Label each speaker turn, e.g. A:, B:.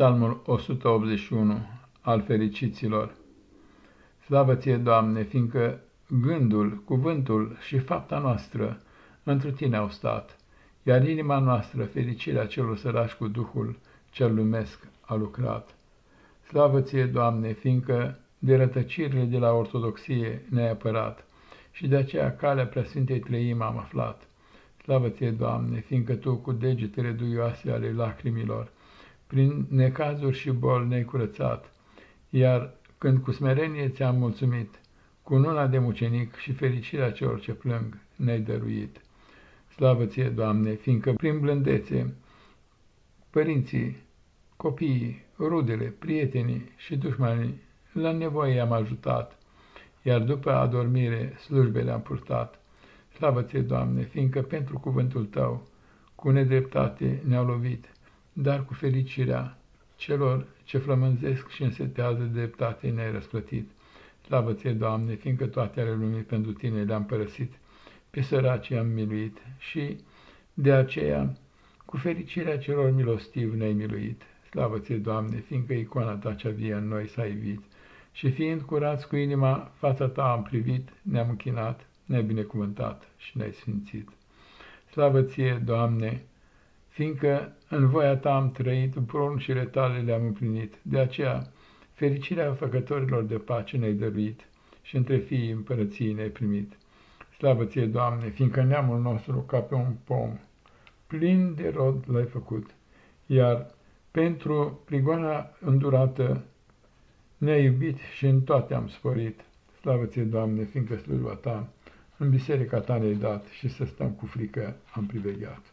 A: Psalmul 181 al fericiților. Slavă ție, Doamne, fiindcă gândul, cuvântul și fapta noastră întru tine au stat, iar inima noastră, fericirea celor sărași cu Duhul cel lumesc a lucrat. Slavă ție, Doamne, fiindcă de rătăcirile de la ortodoxie ne-ai apărat și de aceea calea preasfintei trăim am aflat. Slavă ție, Doamne, fiindcă Tu cu degetele duioase ale lacrimilor prin necazuri și boli ne-ai curățat, iar când cu smerenie ți-am mulțumit, cu nuna de mucenic și fericirea celor ce plâng ne-ai dăruit. Slavă ție, Doamne, fiindcă prin blândețe părinții, copiii, rudele, prietenii și dușmanii la nevoie am ajutat, iar după adormire slujbele am purtat. Slavă ție, Doamne, fiindcă pentru cuvântul Tău cu nedreptate ne-au lovit, dar cu fericirea celor ce flămânzesc și însetează dreptate ne-ai răsplătit. Slavă ție, Doamne, fiindcă toate ale lumii pentru tine le-am părăsit, pe săracii am miluit și de aceea cu fericirea celor milostivi ne-ai miluit. Slavă ție, Doamne, fiindcă icoana ta cea vie în noi s-a ivit și fiind curați cu inima, fața ta am privit, ne-am închinat, ne-ai binecuvântat și ne-ai sfințit. Slavă ție, Doamne, fiindcă în voia ta am trăit, poruncile tale le-am împlinit. De aceea, fericirea făcătorilor de pace ne-ai dăruit și între fiii împărăției ne-ai primit. Slavă ție, Doamne, fiindcă neamul nostru, ca pe un pom, plin de rod l-ai făcut, iar pentru prigoana îndurată ne-ai iubit și în toate am sporit. Slavă ție, Doamne, fiindcă slujba ta în biserica ta ne-ai dat și să stăm cu frică am privegheat.